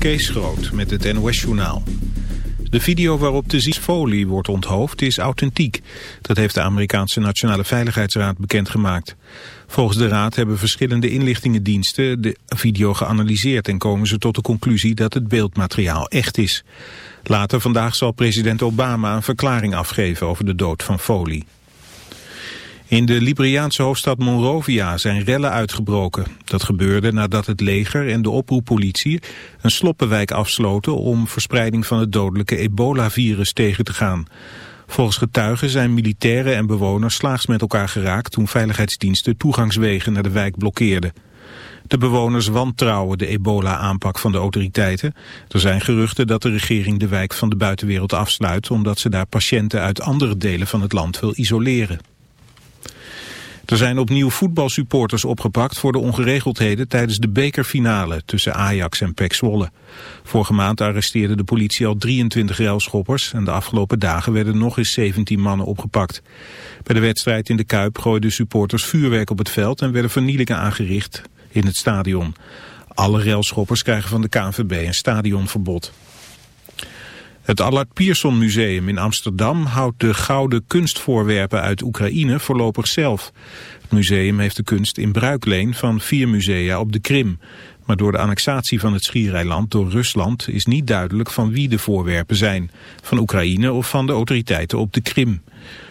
Kees Groot met het NOS-journaal. De video waarop de Ziesfolie wordt onthoofd is authentiek. Dat heeft de Amerikaanse Nationale Veiligheidsraad bekendgemaakt. Volgens de raad hebben verschillende inlichtingendiensten de video geanalyseerd... en komen ze tot de conclusie dat het beeldmateriaal echt is. Later vandaag zal president Obama een verklaring afgeven over de dood van Folie. In de Liberiaanse hoofdstad Monrovia zijn rellen uitgebroken. Dat gebeurde nadat het leger en de oproeppolitie een sloppenwijk afsloten om verspreiding van het dodelijke ebola-virus tegen te gaan. Volgens getuigen zijn militairen en bewoners slaags met elkaar geraakt toen veiligheidsdiensten toegangswegen naar de wijk blokkeerden. De bewoners wantrouwen de ebola-aanpak van de autoriteiten. Er zijn geruchten dat de regering de wijk van de buitenwereld afsluit omdat ze daar patiënten uit andere delen van het land wil isoleren. Er zijn opnieuw voetbalsupporters opgepakt voor de ongeregeldheden tijdens de bekerfinale tussen Ajax en PEC Zwolle. Vorige maand arresteerde de politie al 23 railschoppers en de afgelopen dagen werden nog eens 17 mannen opgepakt. Bij de wedstrijd in de Kuip gooiden supporters vuurwerk op het veld en werden vernielingen aangericht in het stadion. Alle railschoppers krijgen van de KNVB een stadionverbod. Het Allard Pierson Museum in Amsterdam houdt de gouden kunstvoorwerpen uit Oekraïne voorlopig zelf. Het museum heeft de kunst in bruikleen van vier musea op de Krim. Maar door de annexatie van het Schiereiland door Rusland is niet duidelijk van wie de voorwerpen zijn. Van Oekraïne of van de autoriteiten op de Krim.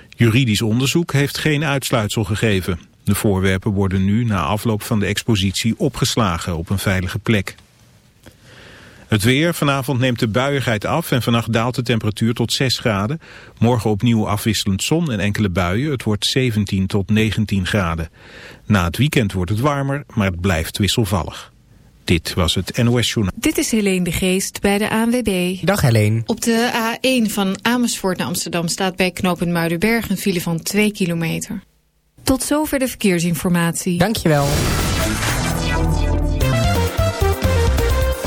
Juridisch onderzoek heeft geen uitsluitsel gegeven. De voorwerpen worden nu na afloop van de expositie opgeslagen op een veilige plek. Het weer, vanavond neemt de buiigheid af en vannacht daalt de temperatuur tot 6 graden. Morgen opnieuw afwisselend zon en enkele buien. Het wordt 17 tot 19 graden. Na het weekend wordt het warmer, maar het blijft wisselvallig. Dit was het NOS Journaal. Dit is Helene de Geest bij de ANWB. Dag Helene. Op de A1 van Amersfoort naar Amsterdam staat bij knooppunt Muidenberg een file van 2 kilometer. Tot zover de verkeersinformatie. Dankjewel.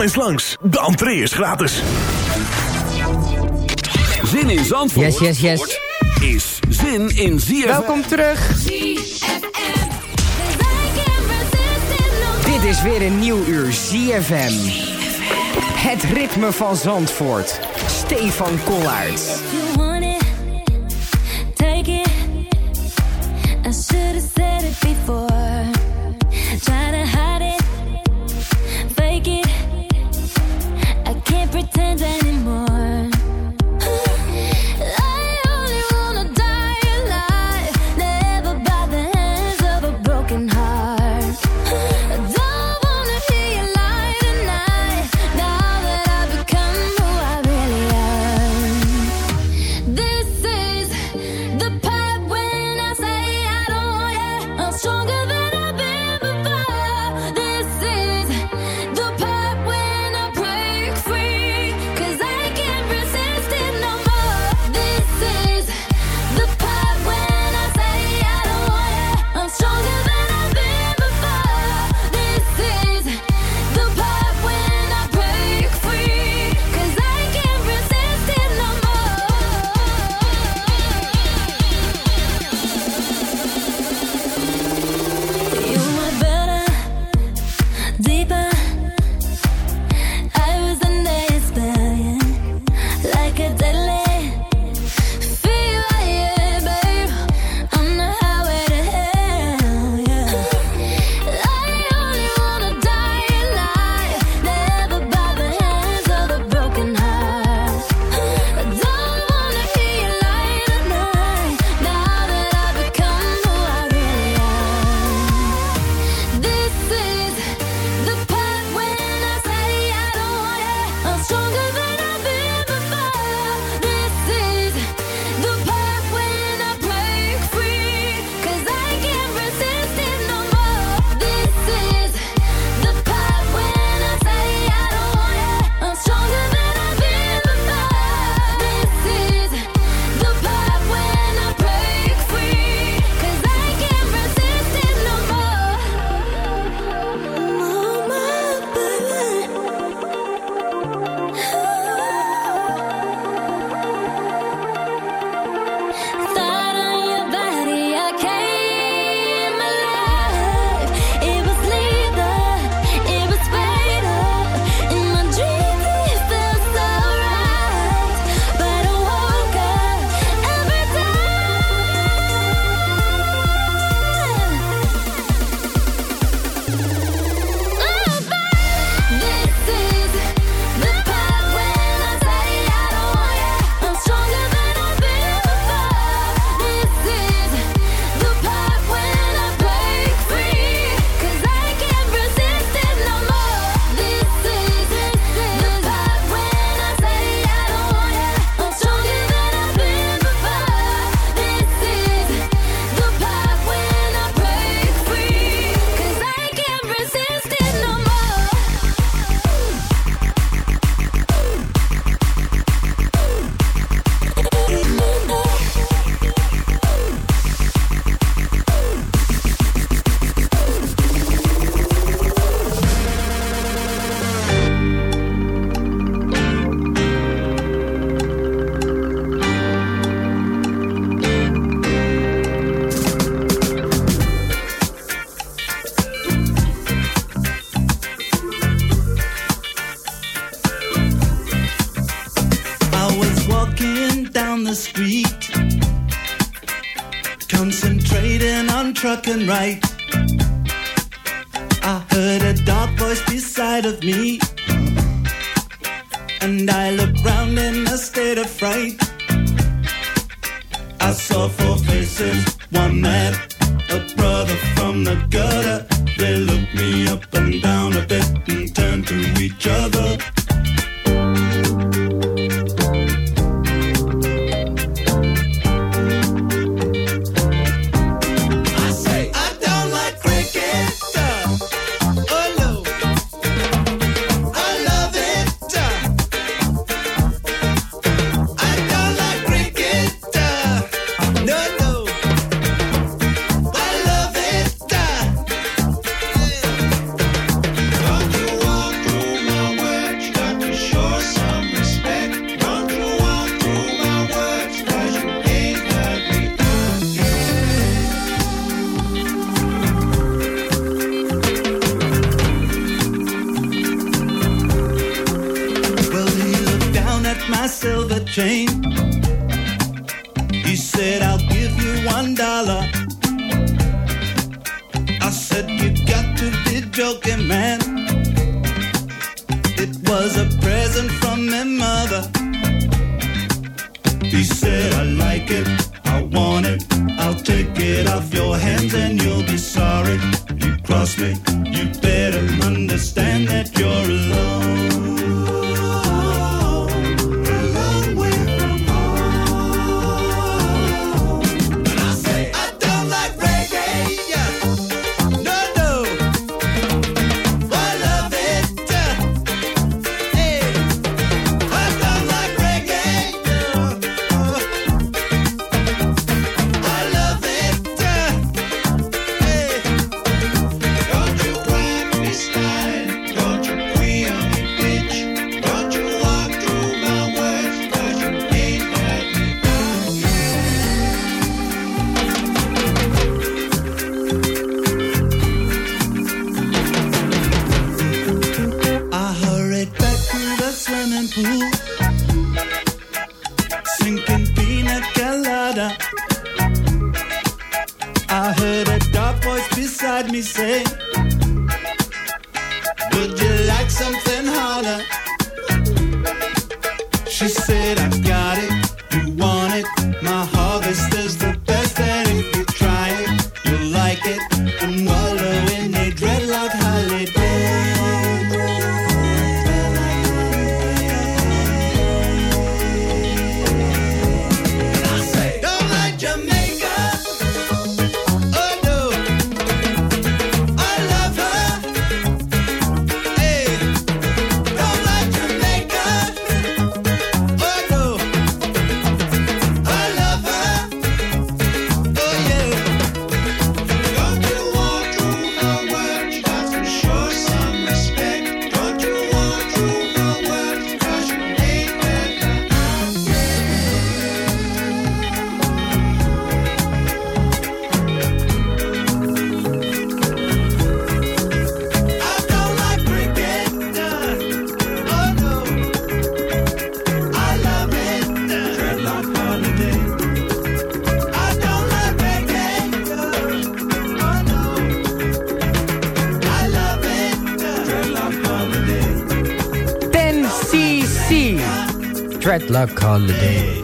Kom eens langs, de entree is gratis. Zin in Zandvoort Yes, yes, yes. is zin in ZFM. Welkom terug. Dit is weer een nieuw uur ZFM. Het ritme van Zandvoort. Stefan Kollaert. you want it, take it. I should have said it before. and right. Holiday.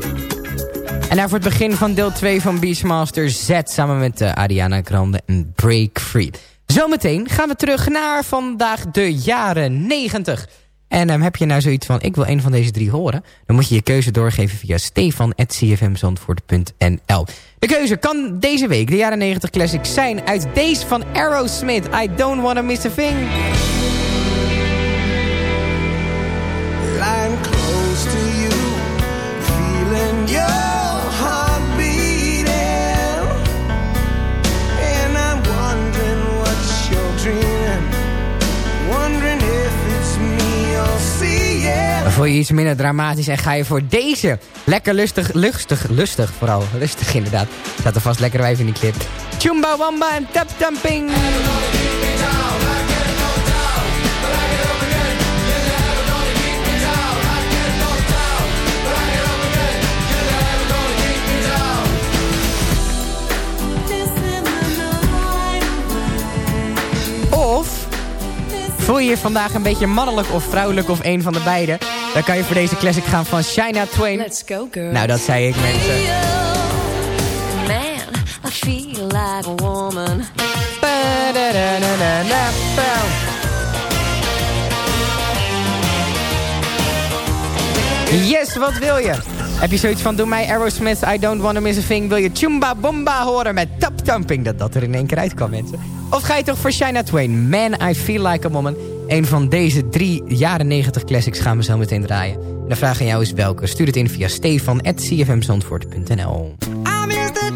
En daarvoor het begin van deel 2 van Beastmaster Z... samen met uh, Ariana Grande en Break Free. Zometeen gaan we terug naar vandaag de jaren 90. En um, heb je nou zoiets van, ik wil een van deze drie horen... dan moet je je keuze doorgeven via stefan.cfmzandvoort.nl. De keuze kan deze week de jaren 90 classic zijn... uit deze van Aerosmith, I Don't Wanna Miss a Thing. Line close to voor je iets minder dramatisch en ga je voor deze. Lekker lustig, lustig, lustig vooral. Lustig inderdaad. Staat er vast lekker wijf in die clip. Chumba Wamba en Tap Tamping. Voel je je vandaag een beetje mannelijk of vrouwelijk of een van de beide? Dan kan je voor deze classic gaan van Shina Twain. Let's go, girl. Nou, dat zei ik mensen. Man, I feel like a woman. Yes, wat wil je? Heb je zoiets van, doe mij Aerosmith, I don't wanna miss a thing. Wil je Chumba Bomba horen met Tap Thumping? Dat dat er in één keer uitkwam, mensen. Of ga je toch voor Shina Twain? Man, I feel like a woman. Een van deze drie jaren 90 classics gaan we zo meteen draaien. En de vraag aan jou is welke? Stuur het in via stefan.cfmzandvoort.nl I miss the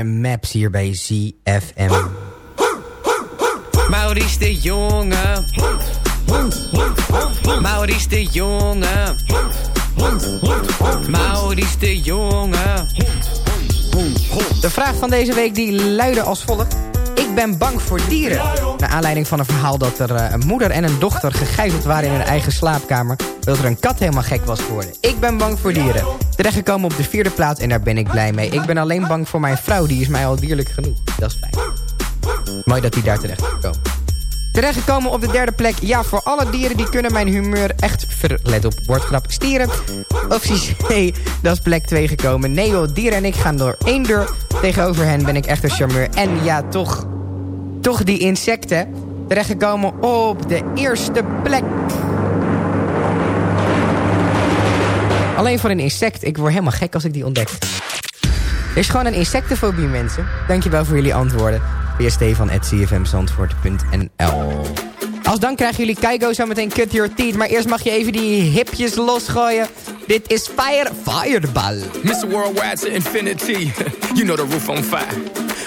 5 en Maps hier bij ZFM. Maurice de Jonge. Maurice de Jonge. Maurice de Jonge. De vraag van deze week die luidde als volgt. Ben bang voor dieren. Naar aanleiding van een verhaal dat er eh, een moeder en een dochter gegijzeld waren in hun eigen slaapkamer. Dat er een kat helemaal gek was geworden. Ik ben bang voor dieren. Terechtgekomen op de vierde plaats en daar ben ik blij mee. Ik ben alleen bang voor mijn vrouw, die is mij al dierlijk genoeg. Dat is fijn. Mooi dat hij daar terecht is gekomen. Terechtgekomen op de derde plek. Ja, voor alle dieren die kunnen mijn humeur echt verlet op woordgrap stieren. Optie C, dat is plek 2 gekomen. Nee joh, dieren en ik gaan door één deur. Tegenover hen ben ik echt een charmeur. En ja, toch, toch die insecten terechtgekomen op de eerste plek. Alleen voor een insect. Ik word helemaal gek als ik die ontdek. Er is gewoon een insectenfobie, mensen. Dankjewel voor jullie antwoorden. Via stefan.cfmzandvoort.nl Als dan krijgen jullie Keigo zo meteen Cut Your Teeth. Maar eerst mag je even die hipjes losgooien. Dit is Fire Fireball. Mr. Worldwide to infinity. You know the roof on fire.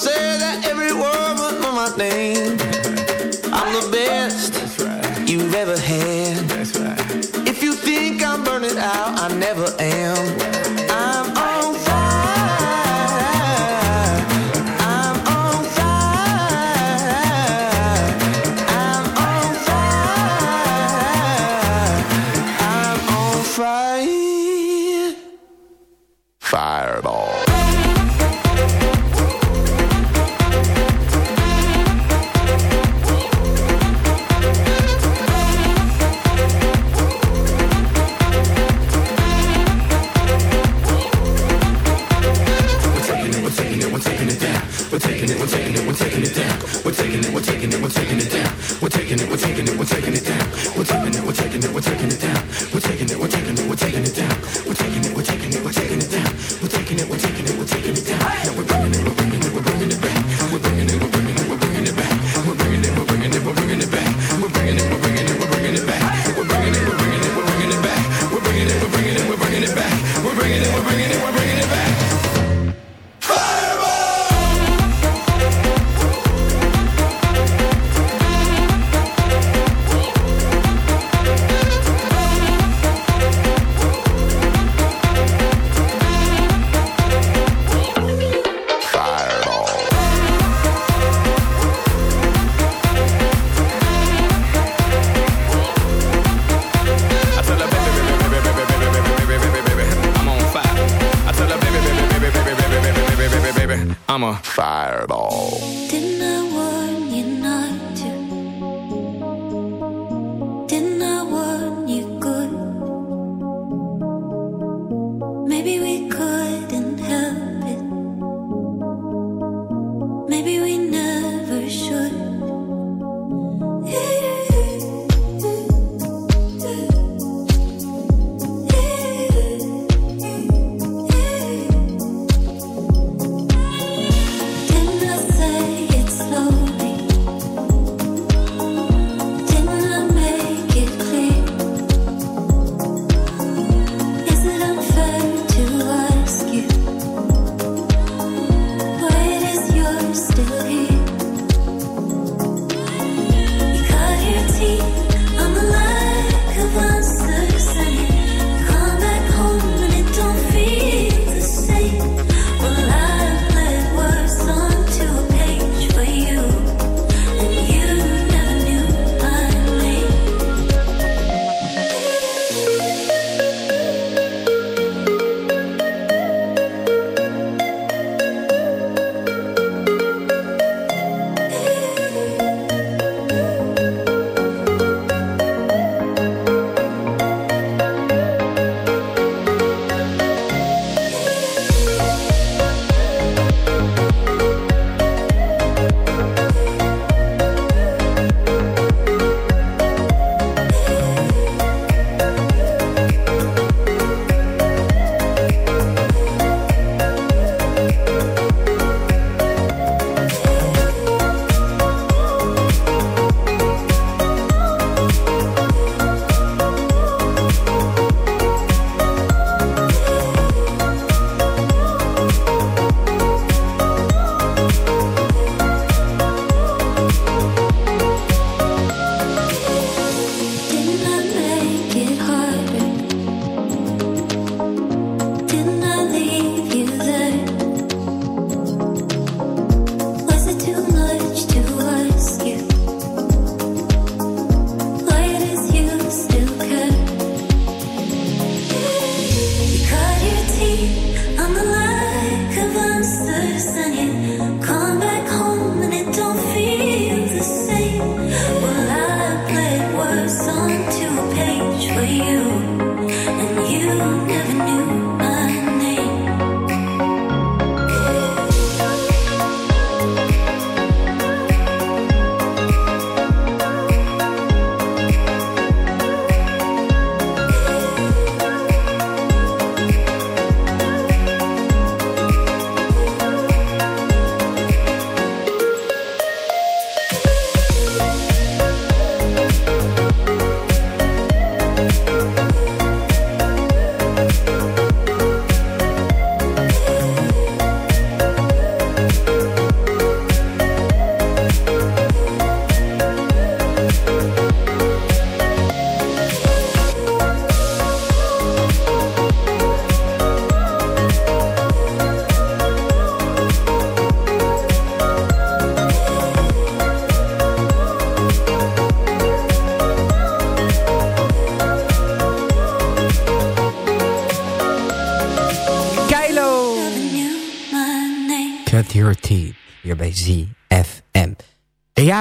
say that every word was my name. I'm the best right. you've ever had. Right. If you think I'm burning out, I never am.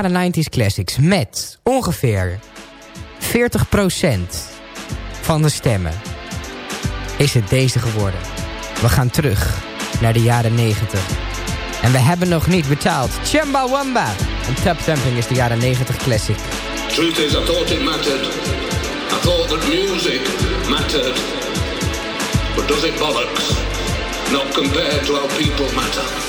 Jaren 90s classics met ongeveer 40% van de stemmen is het deze geworden. We gaan terug naar de jaren 90. En we hebben nog niet betaald. Chamba Wamba. En Tap is de jaren 90 classic. Truth is, I thought it mattered. Music. But does it bollocks? Not compared to how people matter.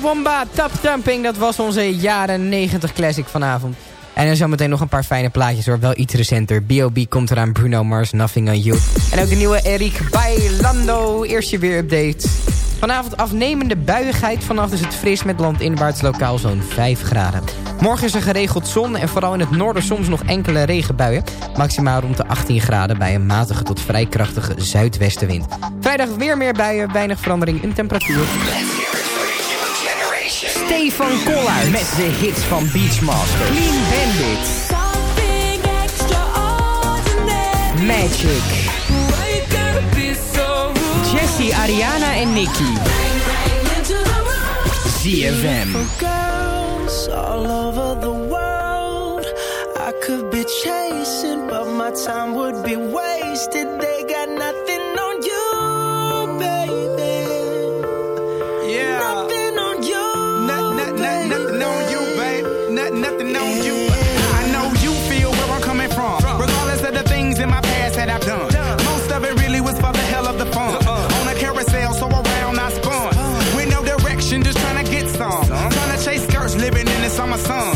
Wamba, Tap Dat was onze jaren 90 classic vanavond. En er zometeen nog een paar fijne plaatjes hoor. Wel iets recenter. B.O.B. komt eraan. Bruno Mars, Nothing on You. En ook de nieuwe Eric Bailando. Eerst je weer update. Vanavond afnemende buiigheid. Vannacht is het fris met landinwaarts lokaal zo'n 5 graden. Morgen is er geregeld zon en vooral in het noorden soms nog enkele regenbuien. Maximaal rond de 18 graden bij een matige tot vrij krachtige zuidwestenwind. Vrijdag weer meer buien, weinig verandering in temperatuur. Stefan Koller met de hits van Beachmaster. Clean Bandit. Something extraordinary. Magic. So Jesse, Ariana en Nicky. ZFM. Girls all over the world. I could be chasing, but my time would be wasted. They got my song.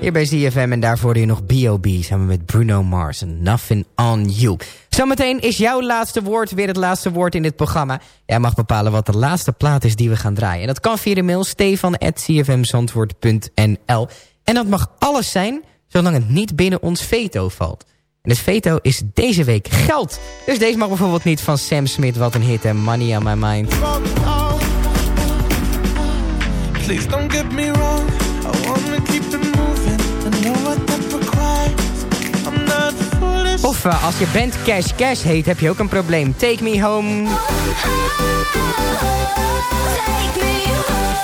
Hier bij ZFM en daarvoor hier nog B.O.B. samen met Bruno Mars en Nothing On You. Zometeen is jouw laatste woord weer het laatste woord in dit programma. Jij mag bepalen wat de laatste plaat is die we gaan draaien. En dat kan via de mail stefan.cfmzandwoord.nl En dat mag alles zijn, zolang het niet binnen ons veto valt. En het veto is deze week geld. Dus deze mag bijvoorbeeld niet van Sam Smith, wat een hit, en Money on My Mind. Please don't get me wrong. I wanna keep it moving. I know what that requires. I'm not foolish. Of uh, als je bent Cash Cash heet, heb je ook een probleem. Take me home. Oh, oh, take me home.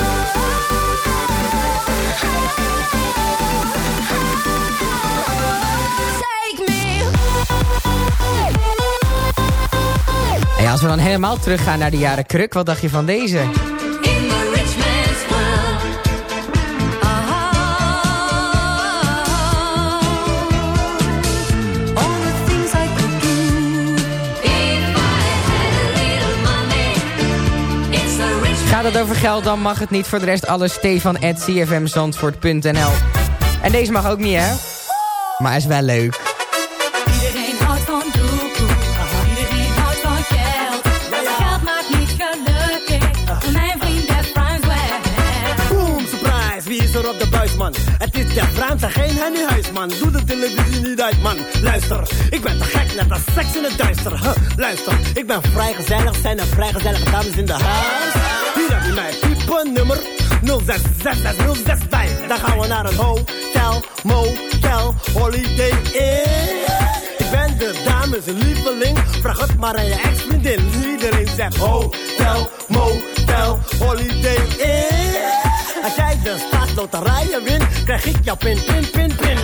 Hey, als we dan helemaal teruggaan naar de jaren kruk, wat dacht je van deze? gaat het over geld, dan mag het niet. Voor de rest alles stefan.cfmzandvoort.nl En deze mag ook niet, hè? Maar is wel leuk. Iedereen houdt van doekoe. Iedereen houdt van geld. Geld maakt niet gelukkig. Mijn vriend heeft Boom, surprise. Wie is er op de buis, man? Def Rhymes en geen Henny Huisman. Doe de televisie niet uit, man. Luister, ik ben te gek, net als seks in het duister. Huh, luister, ik ben vrij gezellig, zijn er vrij gezellige dames in de huis. Hier heb je mij, type nummer 06660665. Dan gaan we naar een hotel, motel, holiday in. Ik ben de dames lieveling, vraag het maar aan je ex-vriendin. Iedereen zegt hotel, motel, holiday in. Als jij de staatsloterijen wint, krijg ik jouw pin, pin, pin, pin.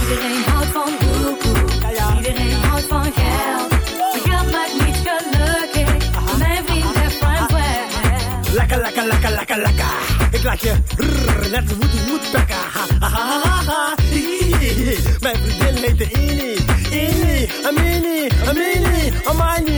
Iedereen houdt van doekoe. Iedereen houdt van geld. Maar geld maakt niet gelukkig. Mijn vriend heeft Frans wel. Lekker, lekker, lekker, lekker, lekker. Ik laat je rrr, net een woed, woedbekker. Ha, ha, ha, ha, ha. Hihihi. Mijn vriendin heet de Ini. Ini, Amini, Amini, Amani,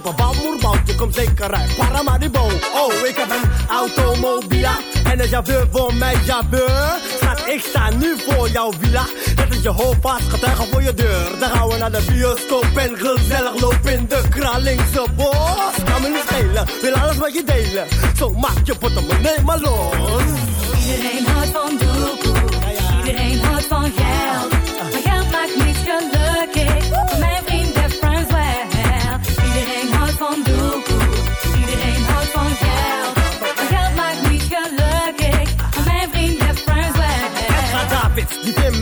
bout, kip, een. Je komt zeker uit Paramaribo. Oh, ik heb een automobiela. En een chauffeur voor mijn chauffeur. Schat, ik sta nu voor jouw villa. Dat is je hoofd vast, getuigen voor je deur. Dan gaan we naar de bioscoop en gezellig lopen in de Kralingse bos. Kan me niet schelen, wil alles wat je delen. Zo maak je portemonnee maar los. Iedereen houdt van doekoe. Iedereen houdt van geld. Maar geld maakt niet gelukkig.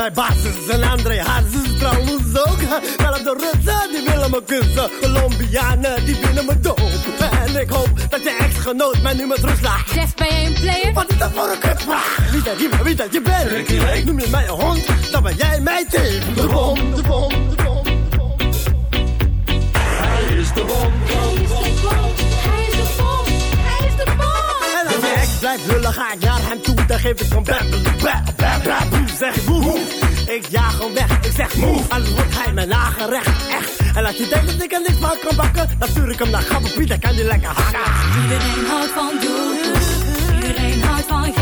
Davids, die vindt mij basis. En André Hazes trouwens ook. Wel de Russen, die willen me kussen. Colombianen, die vinden me doop. En ik hoop dat je ex-genoot mij nu met rust laat. Jeff, ben jij een player? Wat is dat voor een kutvraag? Wie dat je, wie dat je bent? Noem je mij een hond, dan ben jij mijn team. De bom, de bom, de bom. Hij is de bom. Je blijft lullen, ga ik naar hem toe. Dan geef ik bam, bam, bam, bam. Zeg woe, Ik jaag hem weg, ik zeg move. Anders wordt hij mijn nagerecht, echt. En als je denkt dat ik er niks van kan bakken, dan stuur ik hem naar Gabber Piet, dan kan die lekker hakken. Iedereen houdt van doekoe. Iedereen houdt van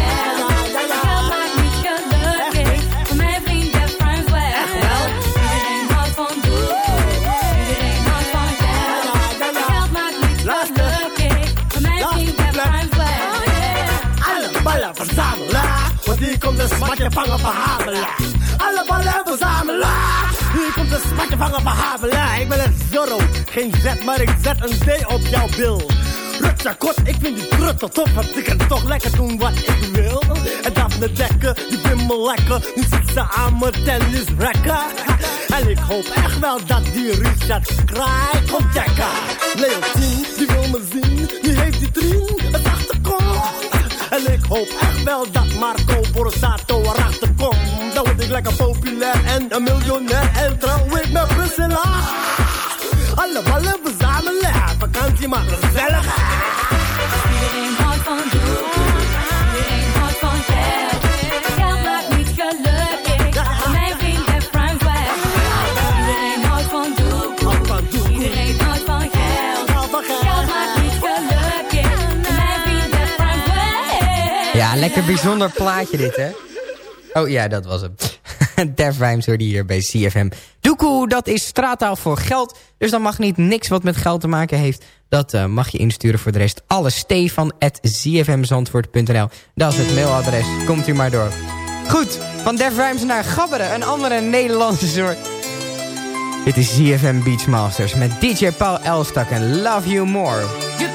hier komt de smakje vangen verhamelen. Alle ballen verzamelen, hier komt de smakje vangen verhamelen. Ik ben een Zorro, geen Z, maar ik zet een D op jouw bil. Rutsa kot, ik vind die pruttel top, want ik kan toch lekker doen wat ik wil. En Daphne Dekker, die vindt me lekker, nu zit ze aan mijn tennisrekken. En ik hoop echt wel dat die Richard Kraai komt checken. Leontien, die wil me zien, die heeft die achterkomt. En ik hoop echt wel dat Marco Borsato erachter komt. Dan word ik lekker populair en een miljonair. En trouw ik met Priscilla. Alle ballen verzamelen, vakantie maar gezellig. Lekker bijzonder plaatje dit, hè? Oh ja, dat was hem. Def Rhymes hoorde hier bij CFM. Doekoe, dat is straattaal voor geld. Dus dan mag niet niks wat met geld te maken heeft. Dat eh, mag je insturen voor de rest. Alles stefan.zfmzandvoort.nl Dat is het mailadres. Komt u maar door. Goed, van Def Rhymes naar Gabberen. Een andere Nederlandse soort. Dit is ZFM Beachmasters met DJ Paul Elstak en Love You More. You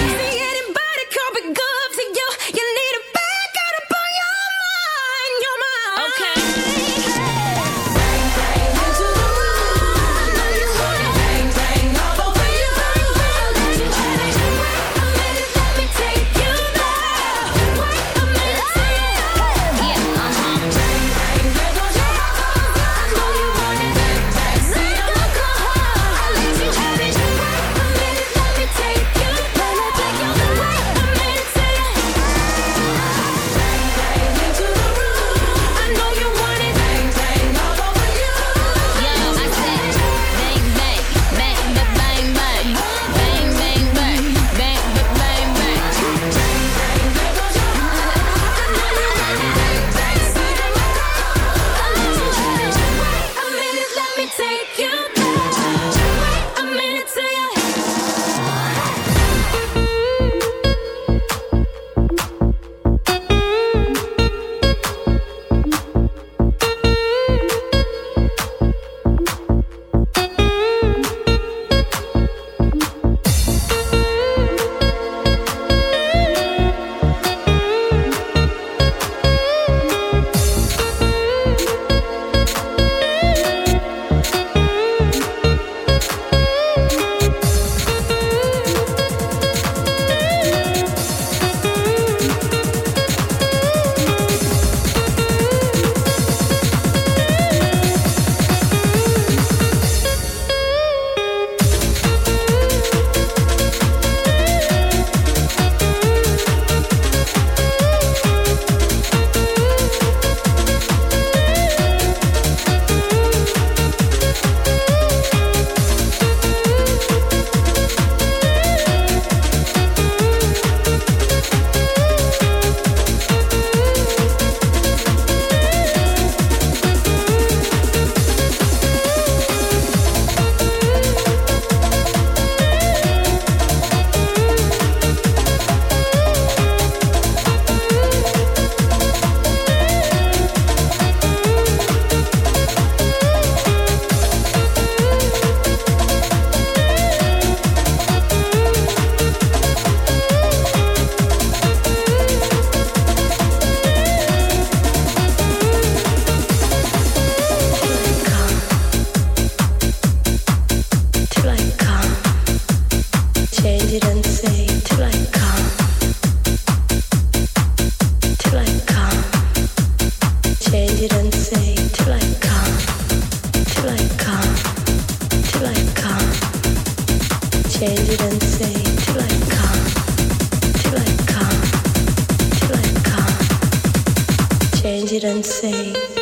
Change it and say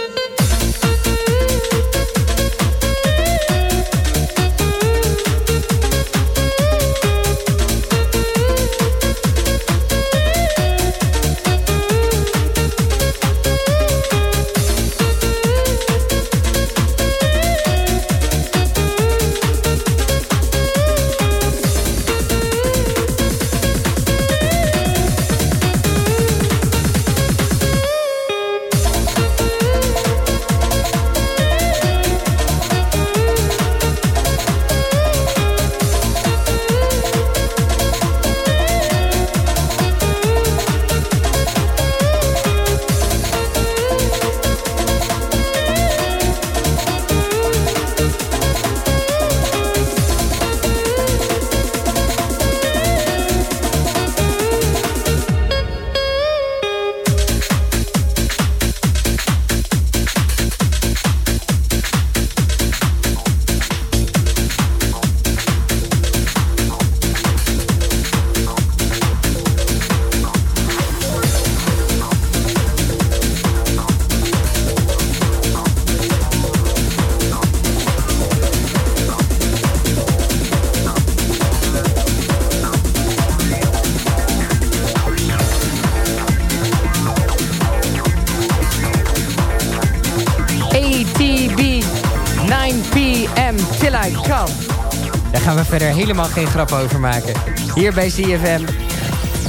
helemaal geen grap over maken. Hier bij CFM.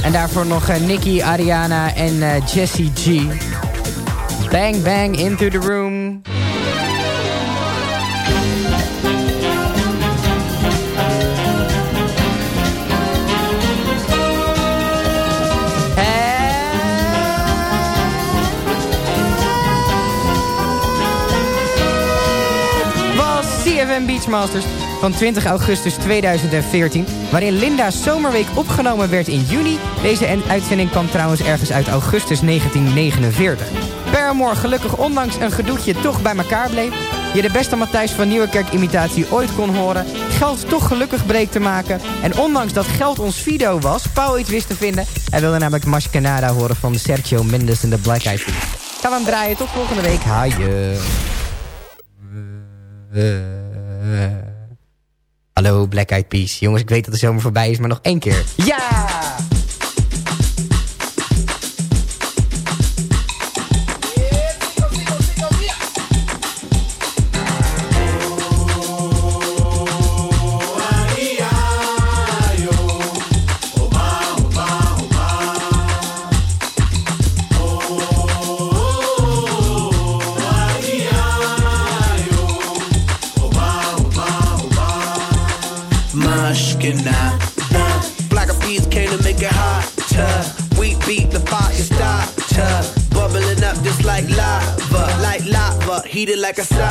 En daarvoor nog eh, Nicky, Ariana en eh, Jessie G. Bang bang into the room. was CFM Beachmasters van 20 augustus 2014... waarin Linda's zomerweek opgenomen werd in juni. Deze en- uitzending kwam trouwens ergens uit augustus 1949. Paramore gelukkig ondanks een gedoetje toch bij elkaar bleef... je de beste Matthijs van Nieuwekerk imitatie ooit kon horen... geld toch gelukkig breek te maken... en ondanks dat geld ons video was, Paul iets wist te vinden... hij wilde namelijk Mas Canada horen van Sergio Mendes en de Black Eyed Peas. Gaan we hem draaien, tot volgende week. Haaien. Hallo Black Eyed Peas. Jongens, ik weet dat de zomer voorbij is, maar nog één keer. Ja! like a son.